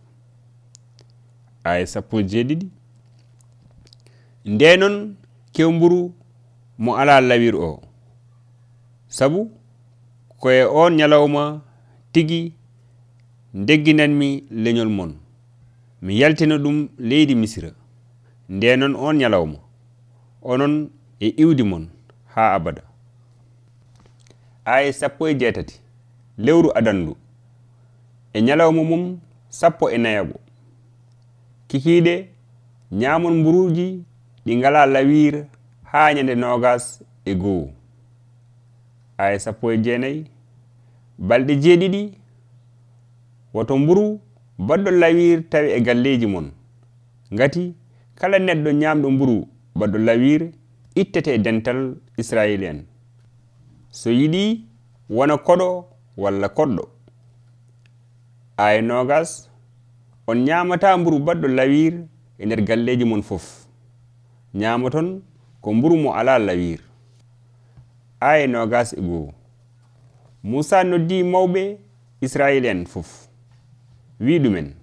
aya sappo jeeɗiɗi ndenon kewmburu mo ala lawir o. Sabu koye on ñalawma tigi degginanmi leñol mon. Mi yaltina ɗum leydi misira. Ndenon on ñalawma onon e iwdi mon. ha abada. Aya sappo e jeetati lewru adandu e ñalawma mum sappo e nayago. Kikiiɗe ñaamon mburuuji ɗi ngala lawir haa ñande nogas e go'o. Aya sappo e jeenayi balɗe jeeɗiɗi woto mburu baɗɗo lawir tawi e galleeji mon. Ngati kala neɗɗo ñaamɗo mburu baɗɗo lawir ittete e dental israil en so yiɗi wona koɗo walla koɗɗo. Aya nogas on ñamata mburu baɗɗo lawir e nder galleji mon fof. Ñamaton ko mburu mo ala lawir. Aya nogas e goo musa noddi mawɓe israil en fof. Wi ɗumen.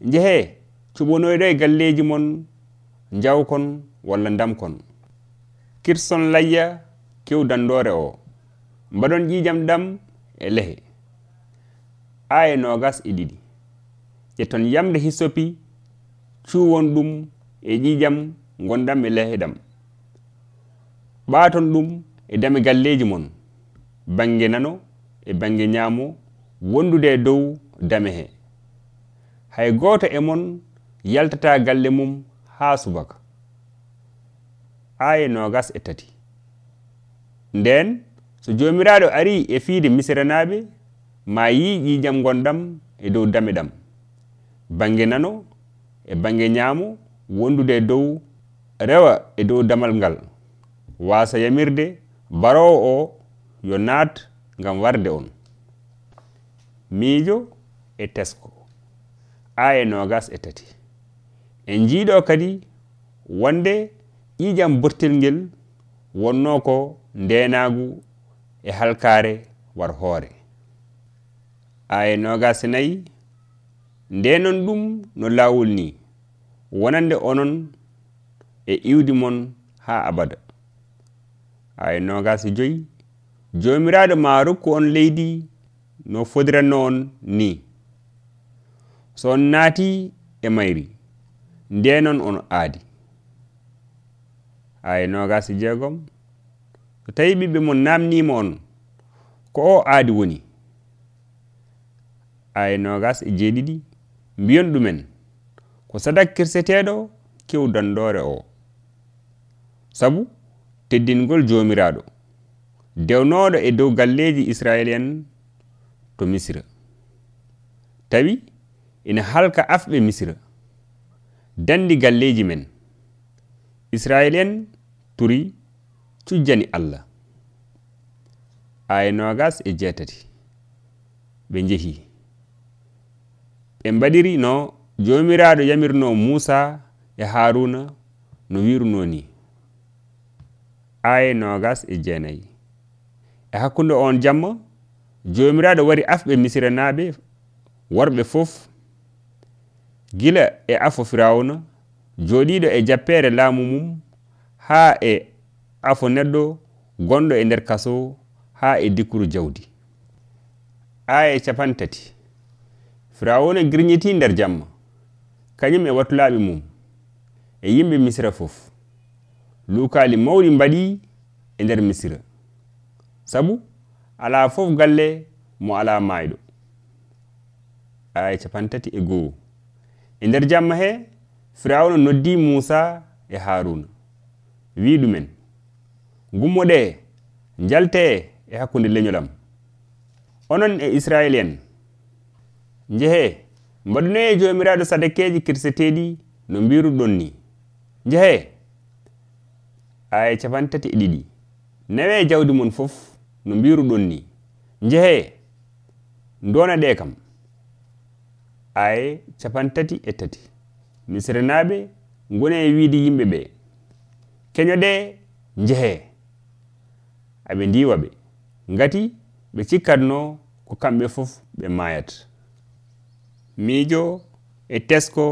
Njehe cuɓonoyɗo e galleji mon jawkon walla damkon kirson layya kewdandore o. Mbaɗon ƴiƴam ɗam e lehe. Aya nogas e ɗiɗi. Ƴetton yamde hisopi cuwon ɗum e ƴiƴam gonɗam e lehe ɗam ɓaton ɗum e dame galleji mon. Bange nano e bange ñaamo wondude e dow dame he. Hay goto e mon yaltata galle mum ha subaka. aya e nogas e tati. Nden so jomiraɗo ari e fiide misiranaɓe ma yi ƴiƴam gonɗam e dow dame ɗam. Bange nano e bange ñaamo wondude e dow rewa e dow damal ngal. Wasa yamirde barowo o yo naat ngam warde on. Miijo e tesko aya e nogas e tati. En jiiɗo kadi wonde ƴiƴam bortel ngel wonno ko ndenagu e halkare war hoore. Aya nogas e nayi ndenon ɗum no lawol ni wonande onon e iwdi mon ha abada. Aya nogas e joyi jomiraɗo ma rokku on leydi no fodiranno on ni so on naati e mayri ndenon on aadi. ha e nogas e jeegom. So tawi ɓiɓɓe mum namnima on ko o aadi woni? Ha nogas e jeeɗiɗi mbiyon ɗumen ko sadak kirseteɗo o. Kew dandore o sabu teddingol jomiraɗo dewnoɗo e dow galleji israel en to misra tawi ina halka afɓe misra dandi galleji men. Israel en turi cujjani allah. Aya nogas e jeetati? Ɓe jehi ɓe mbaɗiri no jomiraɗo yamirno musa e haruna no wiruno ni. Aya nogas e jeenayi. E hakkunde on jamma jomiraɗo wari afɓe misiranaɓe worɓe fof. Gila e afo firawna joɗiɗo e jappere laamu mum ha e afo neɗɗo gonɗo e nder kaso ha e dikkuru jawdi. Aya e capan tati. Firawuna girñiti nder jamma. Kañum e wattulaɓe mum e yimɓe misira fof. Lukali mawɗi mbaɗi e nder misira. Sabu ala fof galle mo ala mayɗo aya e capantati e goo. E nder jamma he firawna noddi musa e haruna wi ɗumen. Gummoɗe jalte e hakkunde leñol am onon e israel en njehe mbaɗuno e jomiraɗo sadakeji kirseteɗi no mbiruɗon ni. Njehe aya capantati e ɗiɗi. Nawe e jawdi mon fof no mbiruɗon ni. Njehe dona ɗe kam. Aya capantati e tati. Misranaɓe gone e wiide yimɓe ɓe keñoɗe njehee aɓe ndiwa ɓe. Ngati ɓe cikkatno ko kamɓe fof ɓe mayat miijo e tesko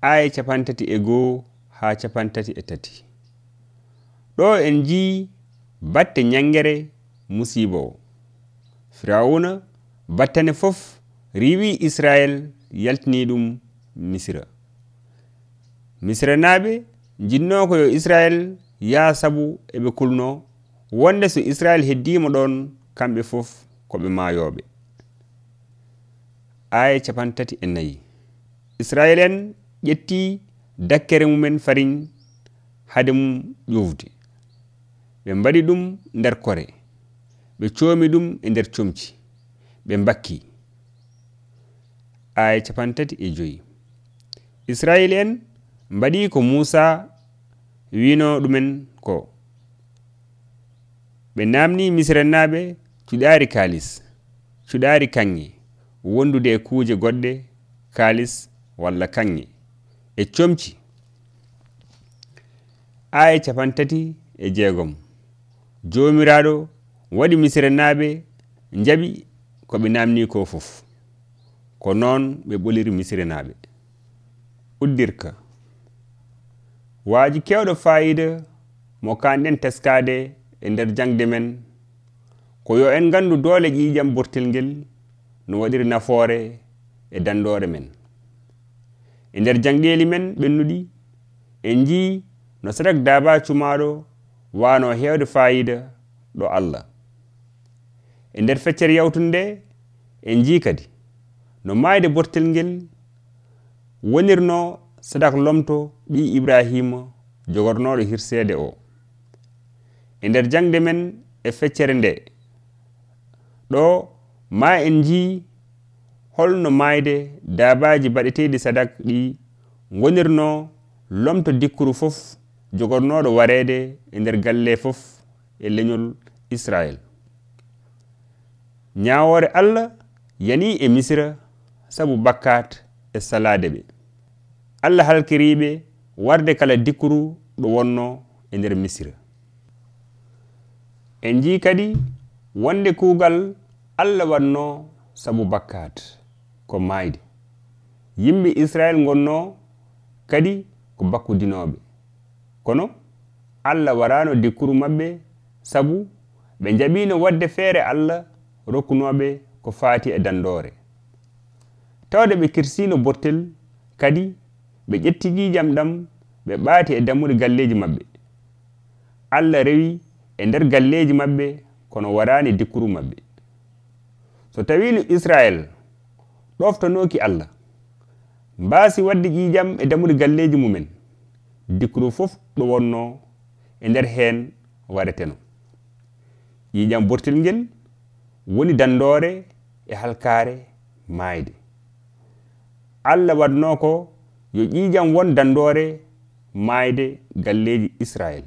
aya capantati e goo ha capantati e tati. Ɗo en ji batte ñangere musiba o firawuna battane fof riwi israel yaltini ɗum misira. Misira naaɓe jinno ko yo israel ya sabu eɓe kulno wonde so israel heddima ɗon kamɓe fof koɓe mayoɓe aya capantati e nayi. Israel en ƴetti dakkere mumen farin hade mum ƴufde ɓe mbaɗi ɗum nder kore. Ɓe coomi ɗum e nder comci. Ɓe mbakki. Aya capantati e joyi. Israil en mbaɗi ko musa wino ɗumen ko. Ɓe namni misrannaɓe cuɗari kalis cuɗari kanŋe wondude e kuuje goɗɗe kalis walla kanŋe e comci aya capantati e jeegom. Jomiraɗo waɗi misrannaɓe jaɓi koɓe namni ko fof. Ko noon ɓe ɓoliri misrenaɓe uddirka. waaji kewɗo fayida mo kanɗen teskade e nder jangde men. Ko yo en gandu doole ƴiƴam bortel ngel no waɗiri nafoore e dandore men. E nder jangɗeli men ɓennuɗi en jii no sadak dabacu maɗo wano hewde fayida ɗo allah. E nder feccere yawtunde en jii kadi no mayde bortel ngel wonirno sadak lomto ɓi ibrahima jogornoɗo hirsede o. E nder jangde men e feccere nde ɗo ma en jii holno mayde dabaji baɗeteɗi sadak ɗi gonirno lomto dikkuru fof jogornoɗo warede e nder galle fof e leñol israel. Ñawore allah yani e misra sabu bakkat e salade ɓe. allah halkiriɓe warde kala dikkuru ɗo wonno e nder misira. En ji kadi wonde kuugal allah wanno sabu bakkat ko mayde yimɓe israel gonno kadi ko bakkudinoɓe kono allah warano dikkuru maɓɓe sabu ɓe jaɓino wadde feere allah rokkunoɓe ko faati e dandore tawde ɓe kirsino bortel kadi ɓe ƴetti ƴiiƴam ɗam ɓe ɓaati e dammuɗe galleeji maɓɓe allah rewi e nder galleeji maɓɓe kono warani dikkuru maɓɓe so tawi israel ɗoftonoki allah. Mbasi wadde ƴiƴam e damude galleji mumen. Dikkuru fof ɗo wonno e nder heen wareteno ƴiƴam bortel ngel woni dandore e halkare maayde. Allah waɗno ko yo ƴiƴam won dandore mayde galleji israel.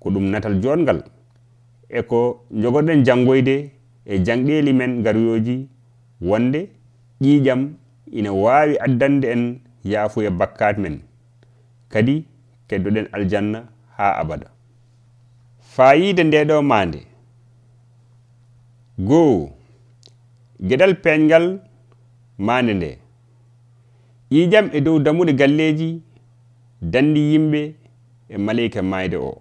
Ko ɗum natal jongal e ko jogoɗen jangoyde e janɗeli men garuyoji wonde ƴiƴam ina wawi addande en yaafu bakkat men. Kadi keddoɗen aljanna ha abada. Fayide ndeɗo mande goo gueɗal peñgal mande nde ƴiƴam e dow damuɗe galleji dandi yimɓe e maleyka mayde o.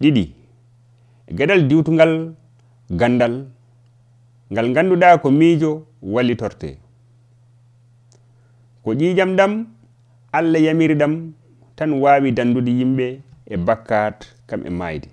Ɗiɗi gaɗal diwtugal gandal ngal ganduɗa ko miijo wallitorte ko ƴiƴam ɗam allah yamiri ɗam tan wawi dandude yimɓe e bakkat kam e mayde.